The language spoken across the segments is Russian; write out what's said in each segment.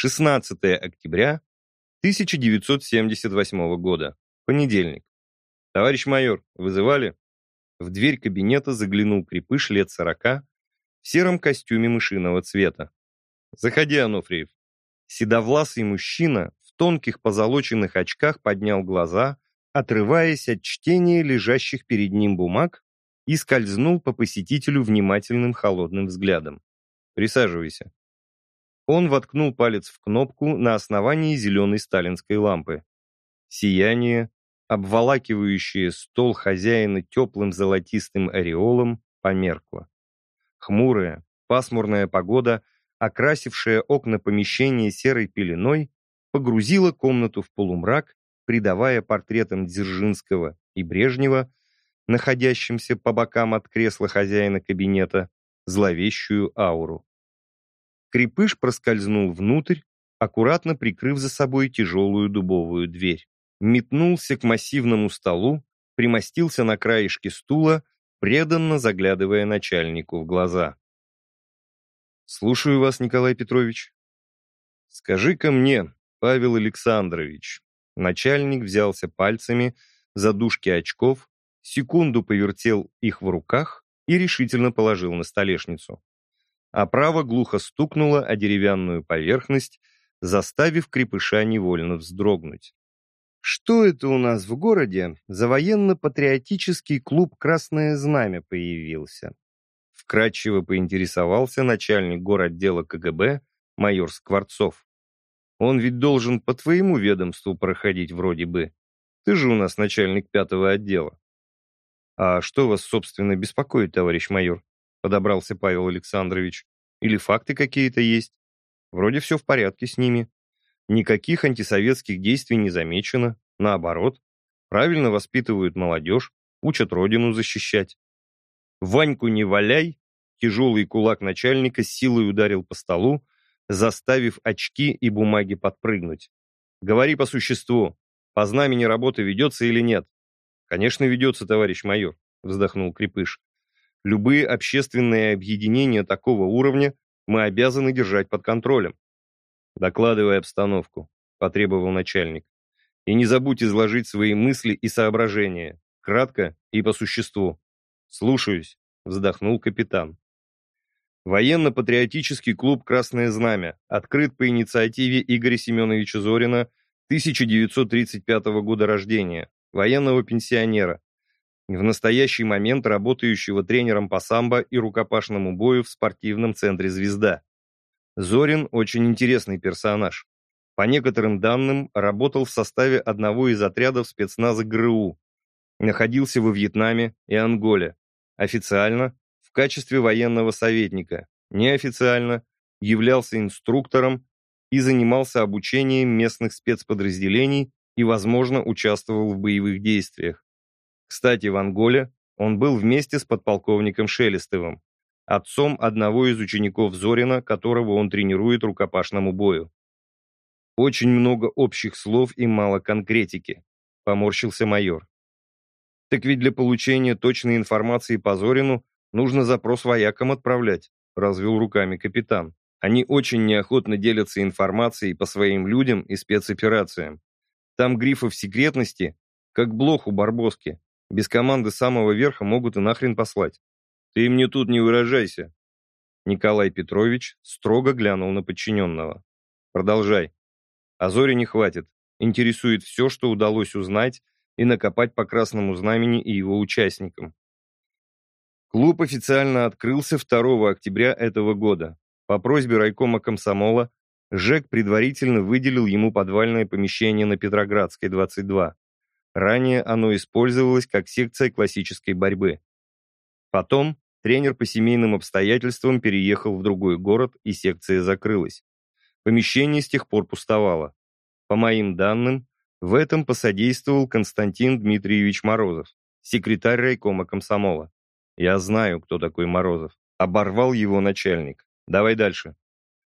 16 октября 1978 года. Понедельник. Товарищ майор, вызывали? В дверь кабинета заглянул крепыш лет сорока в сером костюме мышиного цвета. Заходи, Анофриев. Седовласый мужчина в тонких позолоченных очках поднял глаза, отрываясь от чтения лежащих перед ним бумаг и скользнул по посетителю внимательным холодным взглядом. «Присаживайся». Он воткнул палец в кнопку на основании зеленой сталинской лампы. Сияние, обволакивающее стол хозяина теплым золотистым ореолом, померкло. Хмурая, пасмурная погода, окрасившая окна помещения серой пеленой, погрузила комнату в полумрак, придавая портретам Дзержинского и Брежнева, находящимся по бокам от кресла хозяина кабинета, зловещую ауру. Крепыш проскользнул внутрь, аккуратно прикрыв за собой тяжелую дубовую дверь. Метнулся к массивному столу, примостился на краешке стула, преданно заглядывая начальнику в глаза. «Слушаю вас, Николай Петрович». «Скажи-ка мне, Павел Александрович». Начальник взялся пальцами за дужки очков, секунду повертел их в руках и решительно положил на столешницу. Оправа глухо стукнула о деревянную поверхность, заставив крепыша невольно вздрогнуть. «Что это у нас в городе за военно-патриотический клуб «Красное знамя» появился?» Вкратчиво поинтересовался начальник городдела КГБ майор Скворцов. «Он ведь должен по твоему ведомству проходить вроде бы. Ты же у нас начальник пятого отдела». «А что вас, собственно, беспокоит, товарищ майор?» Подобрался Павел Александрович. «Или факты какие-то есть? Вроде все в порядке с ними. Никаких антисоветских действий не замечено. Наоборот, правильно воспитывают молодежь, учат родину защищать. Ваньку не валяй!» Тяжелый кулак начальника силой ударил по столу, заставив очки и бумаги подпрыгнуть. «Говори по существу. По знамени работа ведется или нет?» «Конечно, ведется, товарищ майор», — вздохнул Крепыш. «Любые общественные объединения такого уровня мы обязаны держать под контролем». «Докладывай обстановку», — потребовал начальник. «И не забудь изложить свои мысли и соображения, кратко и по существу». «Слушаюсь», — вздохнул капитан. Военно-патриотический клуб «Красное знамя» открыт по инициативе Игоря Семеновича Зорина, 1935 года рождения, военного пенсионера, в настоящий момент работающего тренером по самбо и рукопашному бою в спортивном центре «Звезда». Зорин очень интересный персонаж. По некоторым данным, работал в составе одного из отрядов спецназа ГРУ, находился во Вьетнаме и Анголе. Официально в качестве военного советника, неофициально являлся инструктором и занимался обучением местных спецподразделений и, возможно, участвовал в боевых действиях. Кстати, в Анголе он был вместе с подполковником Шелестовым, отцом одного из учеников Зорина, которого он тренирует рукопашному бою. Очень много общих слов и мало конкретики, поморщился майор. Так ведь для получения точной информации по Зорину нужно запрос воякам отправлять, развел руками капитан. Они очень неохотно делятся информацией по своим людям и спецоперациям. Там грифов секретности, как блох у Барбоски. Без команды самого верха могут и нахрен послать. Ты мне тут не выражайся. Николай Петрович строго глянул на подчиненного. Продолжай. А Зоре не хватит. Интересует все, что удалось узнать и накопать по Красному Знамени и его участникам. Клуб официально открылся 2 октября этого года. По просьбе райкома комсомола ЖЭК предварительно выделил ему подвальное помещение на Петроградской, 22. Ранее оно использовалось как секция классической борьбы. Потом тренер по семейным обстоятельствам переехал в другой город, и секция закрылась. Помещение с тех пор пустовало. По моим данным, в этом посодействовал Константин Дмитриевич Морозов, секретарь райкома комсомола. Я знаю, кто такой Морозов. Оборвал его начальник. Давай дальше.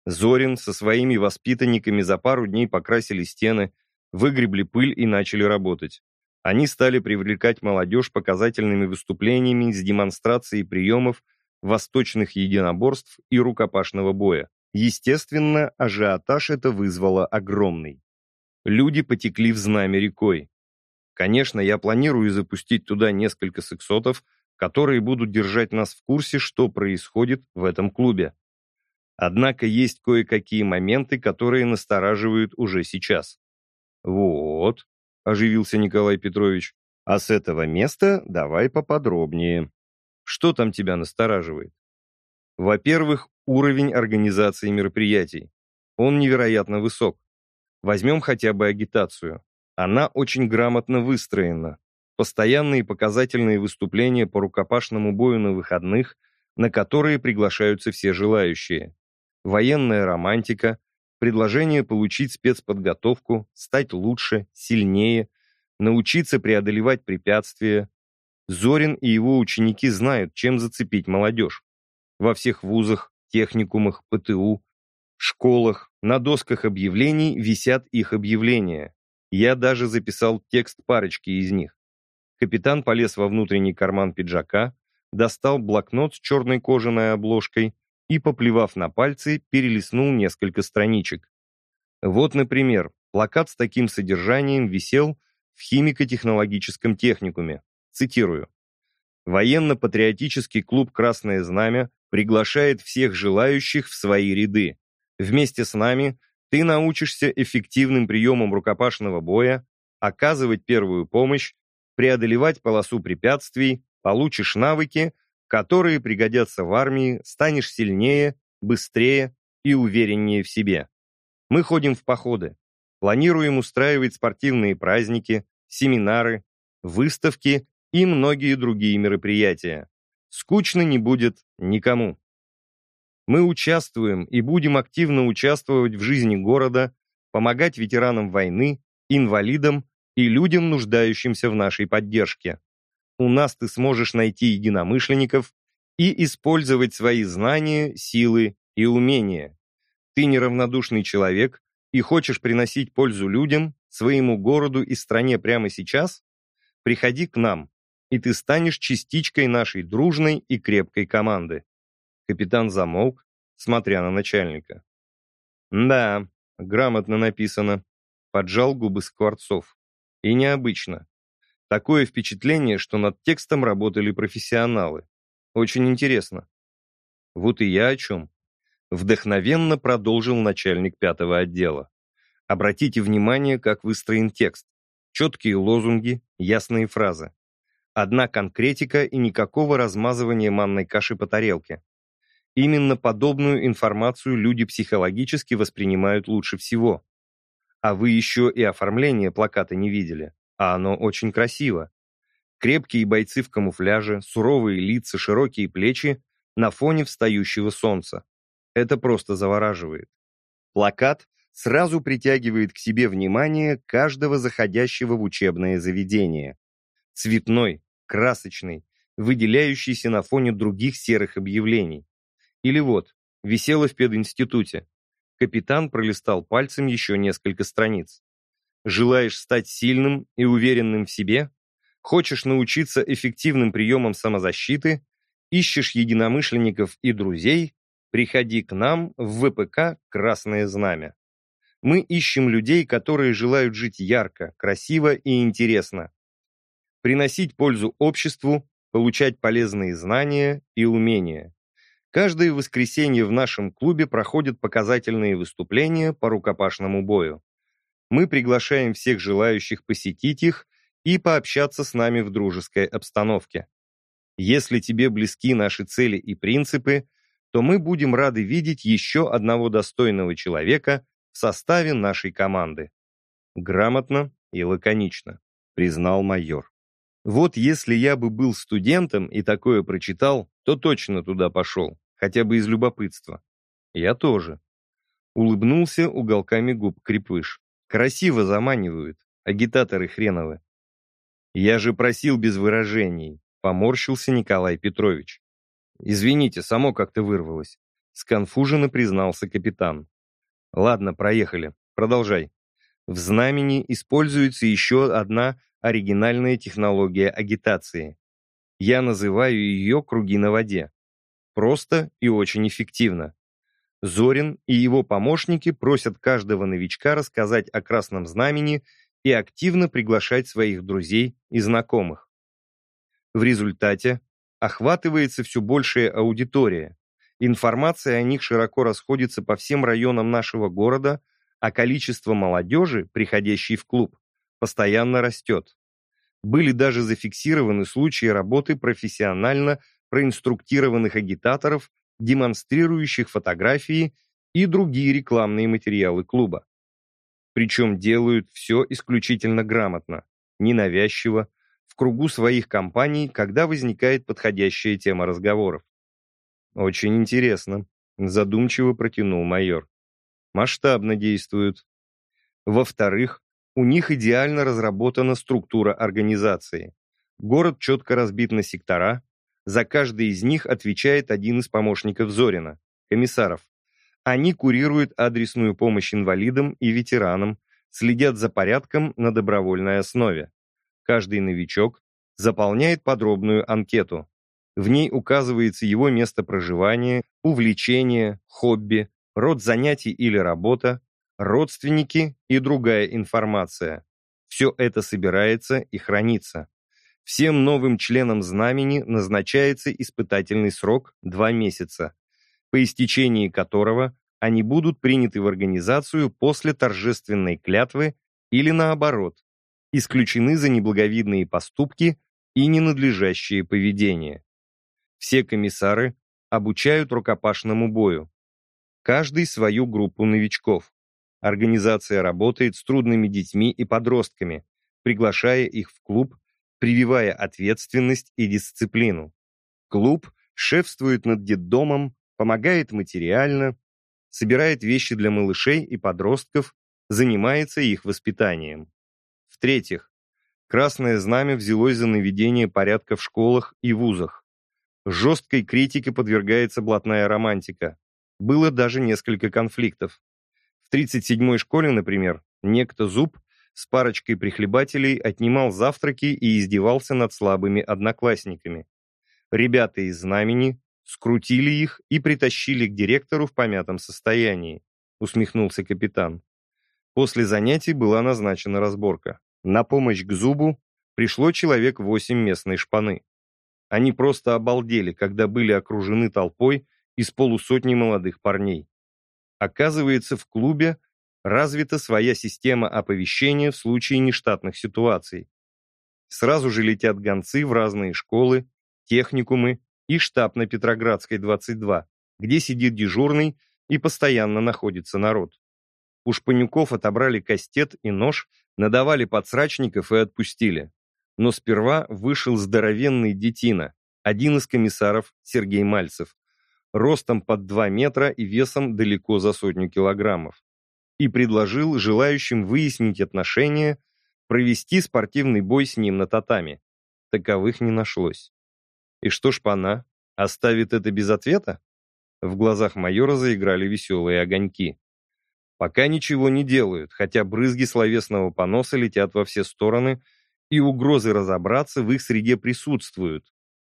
Зорин со своими воспитанниками за пару дней покрасили стены, выгребли пыль и начали работать. Они стали привлекать молодежь показательными выступлениями с демонстрацией приемов восточных единоборств и рукопашного боя. Естественно, ажиотаж это вызвало огромный. Люди потекли в знамя рекой. Конечно, я планирую запустить туда несколько сексотов, которые будут держать нас в курсе, что происходит в этом клубе. Однако есть кое-какие моменты, которые настораживают уже сейчас. «Вот», — оживился Николай Петрович, «а с этого места давай поподробнее. Что там тебя настораживает?» Во-первых, уровень организации мероприятий. Он невероятно высок. Возьмем хотя бы агитацию. Она очень грамотно выстроена. Постоянные показательные выступления по рукопашному бою на выходных, на которые приглашаются все желающие. Военная романтика, предложение получить спецподготовку, стать лучше, сильнее, научиться преодолевать препятствия. Зорин и его ученики знают, чем зацепить молодежь. Во всех вузах, техникумах, ПТУ, школах, на досках объявлений висят их объявления. Я даже записал текст парочки из них. Капитан полез во внутренний карман пиджака, достал блокнот с черной кожаной обложкой и, поплевав на пальцы, перелистнул несколько страничек. Вот, например, плакат с таким содержанием висел в химико-технологическом техникуме. Цитирую. Военно-патриотический клуб «Красное знамя» приглашает всех желающих в свои ряды. Вместе с нами ты научишься эффективным приемам рукопашного боя, оказывать первую помощь, преодолевать полосу препятствий, получишь навыки, которые пригодятся в армии, станешь сильнее, быстрее и увереннее в себе. Мы ходим в походы, планируем устраивать спортивные праздники, семинары, выставки и многие другие мероприятия. Скучно не будет никому. Мы участвуем и будем активно участвовать в жизни города, помогать ветеранам войны, инвалидам и людям, нуждающимся в нашей поддержке. У нас ты сможешь найти единомышленников и использовать свои знания, силы и умения. Ты неравнодушный человек и хочешь приносить пользу людям, своему городу и стране прямо сейчас? Приходи к нам, и ты станешь частичкой нашей дружной и крепкой команды. Капитан замолк, смотря на начальника. «Да, грамотно написано», — поджал губы Скворцов. «И необычно. Такое впечатление, что над текстом работали профессионалы. Очень интересно». «Вот и я о чем», — вдохновенно продолжил начальник пятого отдела. «Обратите внимание, как выстроен текст. Четкие лозунги, ясные фразы. Одна конкретика и никакого размазывания манной каши по тарелке. Именно подобную информацию люди психологически воспринимают лучше всего. А вы еще и оформление плаката не видели, а оно очень красиво. Крепкие бойцы в камуфляже, суровые лица, широкие плечи на фоне встающего солнца. Это просто завораживает. Плакат сразу притягивает к себе внимание каждого заходящего в учебное заведение. Цветной, красочный, выделяющийся на фоне других серых объявлений. Или вот, висело в пединституте. Капитан пролистал пальцем еще несколько страниц. Желаешь стать сильным и уверенным в себе? Хочешь научиться эффективным приемам самозащиты? Ищешь единомышленников и друзей? Приходи к нам в ВПК «Красное знамя». Мы ищем людей, которые желают жить ярко, красиво и интересно. Приносить пользу обществу, получать полезные знания и умения. Каждое воскресенье в нашем клубе проходят показательные выступления по рукопашному бою. Мы приглашаем всех желающих посетить их и пообщаться с нами в дружеской обстановке. Если тебе близки наши цели и принципы, то мы будем рады видеть еще одного достойного человека в составе нашей команды. Грамотно и лаконично, признал майор. Вот если я бы был студентом и такое прочитал, то точно туда пошел, хотя бы из любопытства. Я тоже. Улыбнулся уголками губ крепыш. Красиво заманивают, агитаторы хреновы. Я же просил без выражений, поморщился Николай Петрович. Извините, само как-то вырвалось. Сконфуженно признался капитан. Ладно, проехали. Продолжай. В знамени используется еще одна оригинальная технология агитации. Я называю ее «круги на воде». Просто и очень эффективно. Зорин и его помощники просят каждого новичка рассказать о Красном Знамени и активно приглашать своих друзей и знакомых. В результате охватывается все большая аудитория. Информация о них широко расходится по всем районам нашего города, а количество молодежи, приходящей в клуб, постоянно растет. Были даже зафиксированы случаи работы профессионально проинструктированных агитаторов, демонстрирующих фотографии и другие рекламные материалы клуба. Причем делают все исключительно грамотно, ненавязчиво, в кругу своих компаний, когда возникает подходящая тема разговоров. «Очень интересно», — задумчиво протянул майор. «Масштабно действуют. Во-вторых, у них идеально разработана структура организации. Город четко разбит на сектора, за каждый из них отвечает один из помощников Зорина, комиссаров. Они курируют адресную помощь инвалидам и ветеранам, следят за порядком на добровольной основе. Каждый новичок заполняет подробную анкету. В ней указывается его место проживания, увлечение, хобби, род занятий или работа, родственники и другая информация. Все это собирается и хранится. Всем новым членам знамени назначается испытательный срок – два месяца, по истечении которого они будут приняты в организацию после торжественной клятвы или наоборот, исключены за неблаговидные поступки и ненадлежащее поведение. Все комиссары обучают рукопашному бою. Каждый свою группу новичков. Организация работает с трудными детьми и подростками, приглашая их в клуб, прививая ответственность и дисциплину. Клуб шефствует над детдомом, помогает материально, собирает вещи для малышей и подростков, занимается их воспитанием. В-третьих, Красное Знамя взялось за наведение порядка в школах и вузах. Жесткой критике подвергается блатная романтика. Было даже несколько конфликтов. В 37-й школе, например, некто Зуб с парочкой прихлебателей отнимал завтраки и издевался над слабыми одноклассниками. Ребята из знамени скрутили их и притащили к директору в помятом состоянии, усмехнулся капитан. После занятий была назначена разборка. На помощь к зубу пришло человек восемь местной шпаны. Они просто обалдели, когда были окружены толпой из полусотни молодых парней. Оказывается, в клубе развита своя система оповещения в случае нештатных ситуаций. Сразу же летят гонцы в разные школы, техникумы и штаб на Петроградской, 22, где сидит дежурный и постоянно находится народ. У шпанюков отобрали кастет и нож, надавали подсрачников и отпустили. Но сперва вышел здоровенный детина, один из комиссаров Сергей Мальцев, ростом под 2 метра и весом далеко за сотню килограммов, и предложил желающим выяснить отношения провести спортивный бой с ним на татами. Таковых не нашлось. И что ж пана, оставит это без ответа? В глазах майора заиграли веселые огоньки. Пока ничего не делают, хотя брызги словесного поноса летят во все стороны, и угрозы разобраться в их среде присутствуют.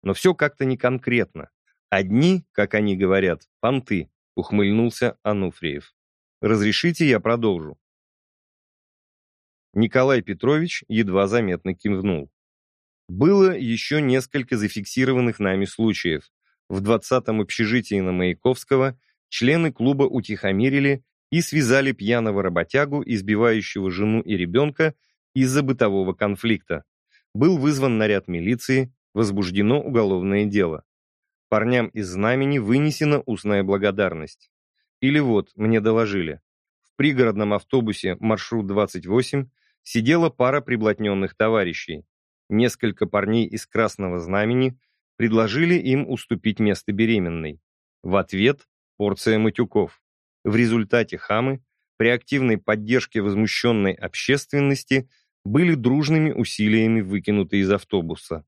Но все как-то не конкретно. Одни, как они говорят, понты, ухмыльнулся Ануфриев. Разрешите, я продолжу. Николай Петрович едва заметно кивнул. Было еще несколько зафиксированных нами случаев. В 20-м общежитии на Маяковского члены клуба утихомирили и связали пьяного работягу, избивающего жену и ребенка из-за бытового конфликта. Был вызван наряд милиции, возбуждено уголовное дело. Парням из знамени вынесена устная благодарность. Или вот, мне доложили, в пригородном автобусе маршрут 28 сидела пара приблотненных товарищей. Несколько парней из Красного Знамени предложили им уступить место беременной. В ответ порция матюков. В результате хамы при активной поддержке возмущенной общественности были дружными усилиями выкинуты из автобуса.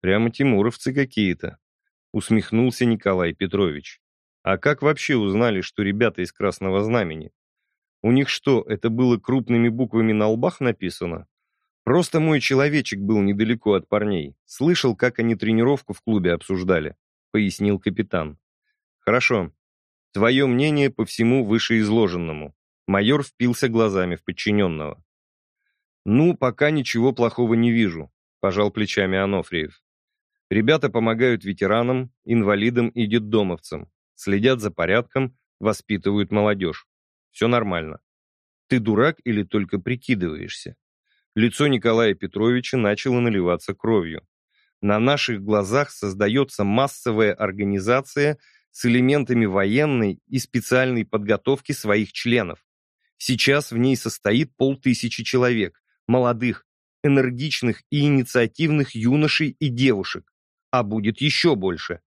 Прямо тимуровцы какие-то усмехнулся Николай Петрович. А как вообще узнали, что ребята из Красного Знамени? У них что, это было крупными буквами на лбах написано? Просто мой человечек был недалеко от парней. Слышал, как они тренировку в клубе обсуждали, пояснил капитан. Хорошо. Твое мнение по всему вышеизложенному. Майор впился глазами в подчиненного. «Ну, пока ничего плохого не вижу», — пожал плечами Анофриев. «Ребята помогают ветеранам, инвалидам и детдомовцам, следят за порядком, воспитывают молодежь. Все нормально. Ты дурак или только прикидываешься?» Лицо Николая Петровича начало наливаться кровью. На наших глазах создается массовая организация с элементами военной и специальной подготовки своих членов. Сейчас в ней состоит полтысячи человек, молодых, энергичных и инициативных юношей и девушек, а будет еще больше.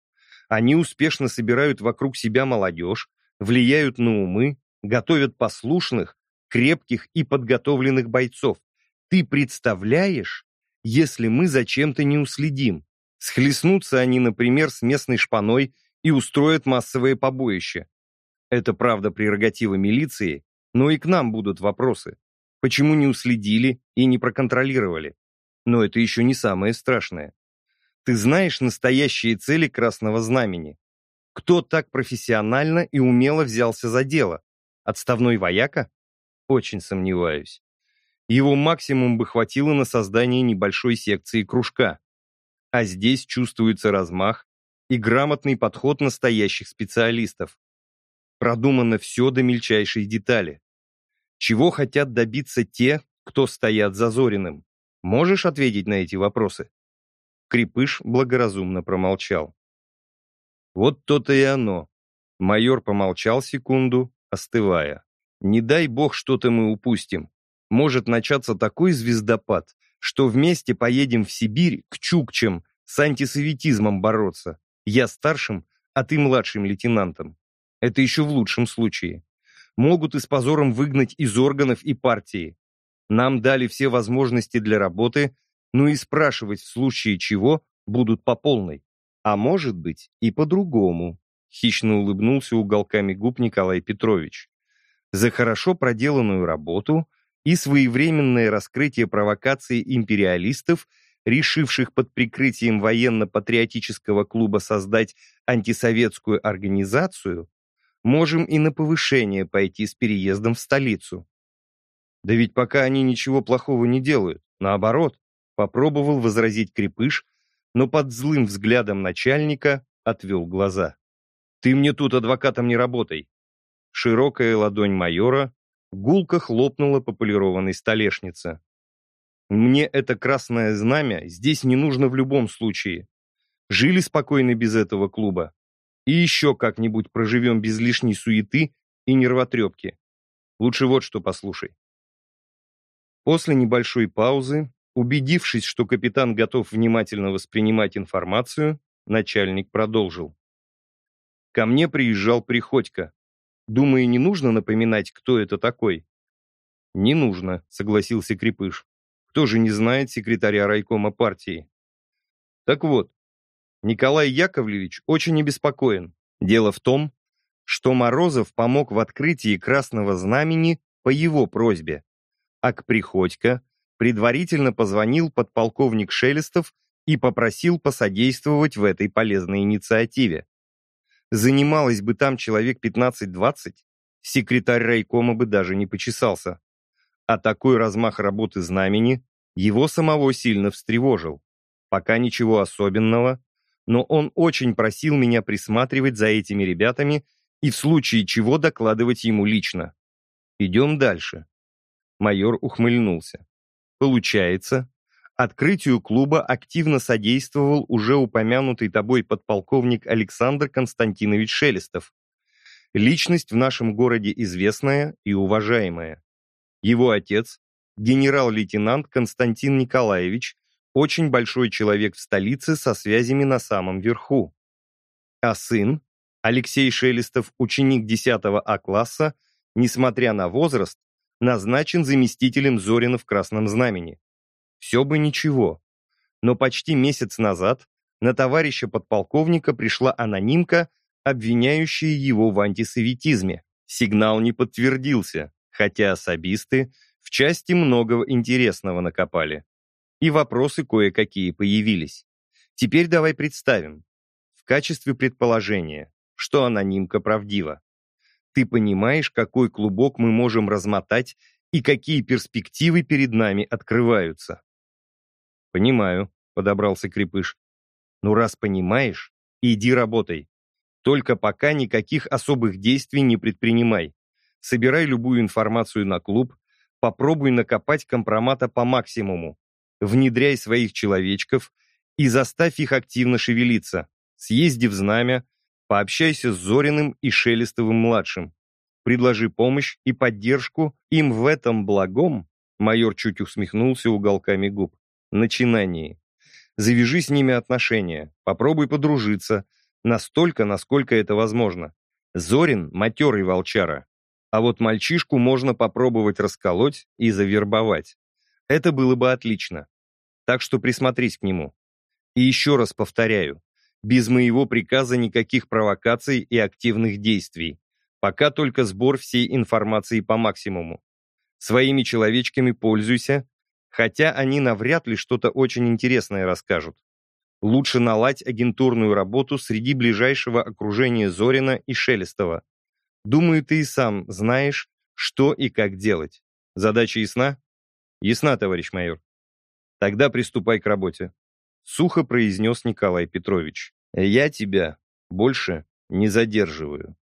Они успешно собирают вокруг себя молодежь, влияют на умы, готовят послушных, крепких и подготовленных бойцов. Ты представляешь, если мы за чем-то не уследим? Схлестнутся они, например, с местной шпаной и устроят массовое побоище. Это, правда, прерогатива милиции, но и к нам будут вопросы. Почему не уследили и не проконтролировали? Но это еще не самое страшное. Ты знаешь настоящие цели Красного Знамени? Кто так профессионально и умело взялся за дело? Отставной вояка? Очень сомневаюсь. Его максимум бы хватило на создание небольшой секции кружка. А здесь чувствуется размах и грамотный подход настоящих специалистов. Продумано все до мельчайшей детали. Чего хотят добиться те, кто стоят за Зориным? Можешь ответить на эти вопросы?» Крепыш благоразумно промолчал. «Вот то-то и оно». Майор помолчал секунду, остывая. «Не дай бог что-то мы упустим. Может начаться такой звездопад, что вместе поедем в Сибирь к Чукчам с антисоветизмом бороться. Я старшим, а ты младшим лейтенантом. Это еще в лучшем случае могут и с позором выгнать из органов и партии. Нам дали все возможности для работы, ну и спрашивать в случае чего будут по полной. А может быть и по-другому, хищно улыбнулся уголками губ Николай Петрович. За хорошо проделанную работу и своевременное раскрытие провокации империалистов, решивших под прикрытием военно-патриотического клуба создать антисоветскую организацию, можем и на повышение пойти с переездом в столицу. Да ведь пока они ничего плохого не делают, наоборот, попробовал возразить Крепыш, но под злым взглядом начальника отвел глаза. «Ты мне тут адвокатом не работай!» Широкая ладонь майора гулко хлопнула по полированной столешнице. «Мне это красное знамя здесь не нужно в любом случае. Жили спокойно без этого клуба, и еще как-нибудь проживем без лишней суеты и нервотрепки. Лучше вот что послушай. После небольшой паузы, убедившись, что капитан готов внимательно воспринимать информацию, начальник продолжил. Ко мне приезжал Приходько. Думаю, не нужно напоминать, кто это такой? Не нужно, согласился Крепыш. Кто же не знает секретаря райкома партии? Так вот, Николай Яковлевич очень обеспокоен. Дело в том, что Морозов помог в открытии Красного Знамени по его просьбе, а к Приходько предварительно позвонил подполковник Шелестов и попросил посодействовать в этой полезной инициативе. Занималось бы там человек 15-20, секретарь райкома бы даже не почесался. А такой размах работы знамени его самого сильно встревожил. Пока ничего особенного, но он очень просил меня присматривать за этими ребятами и в случае чего докладывать ему лично. Идем дальше. Майор ухмыльнулся. Получается, открытию клуба активно содействовал уже упомянутый тобой подполковник Александр Константинович Шелестов. Личность в нашем городе известная и уважаемая. Его отец, генерал-лейтенант Константин Николаевич, очень большой человек в столице со связями на самом верху. А сын, Алексей Шелестов, ученик 10 А-класса, несмотря на возраст, назначен заместителем Зорина в Красном Знамени. Все бы ничего. Но почти месяц назад на товарища подполковника пришла анонимка, обвиняющая его в антисоветизме. Сигнал не подтвердился, хотя особисты в части многого интересного накопали и вопросы кое-какие появились. Теперь давай представим, в качестве предположения, что анонимка правдива. Ты понимаешь, какой клубок мы можем размотать и какие перспективы перед нами открываются?» «Понимаю», — подобрался Крепыш. «Ну, раз понимаешь, иди работай. Только пока никаких особых действий не предпринимай. Собирай любую информацию на клуб, попробуй накопать компромата по максимуму. Внедряй своих человечков и заставь их активно шевелиться. Съезди в знамя, пообщайся с Зориным и Шелестовым-младшим. Предложи помощь и поддержку им в этом благом, майор чуть усмехнулся уголками губ, начинании. Завяжи с ними отношения, попробуй подружиться, настолько, насколько это возможно. Зорин — матерый волчара, а вот мальчишку можно попробовать расколоть и завербовать. Это было бы отлично. Так что присмотрись к нему. И еще раз повторяю, без моего приказа никаких провокаций и активных действий. Пока только сбор всей информации по максимуму. Своими человечками пользуйся, хотя они навряд ли что-то очень интересное расскажут. Лучше наладь агентурную работу среди ближайшего окружения Зорина и Шелестова. Думаю, ты и сам знаешь, что и как делать. Задача ясна? Ясна, товарищ майор. Тогда приступай к работе. Сухо произнес Николай Петрович. Я тебя больше не задерживаю.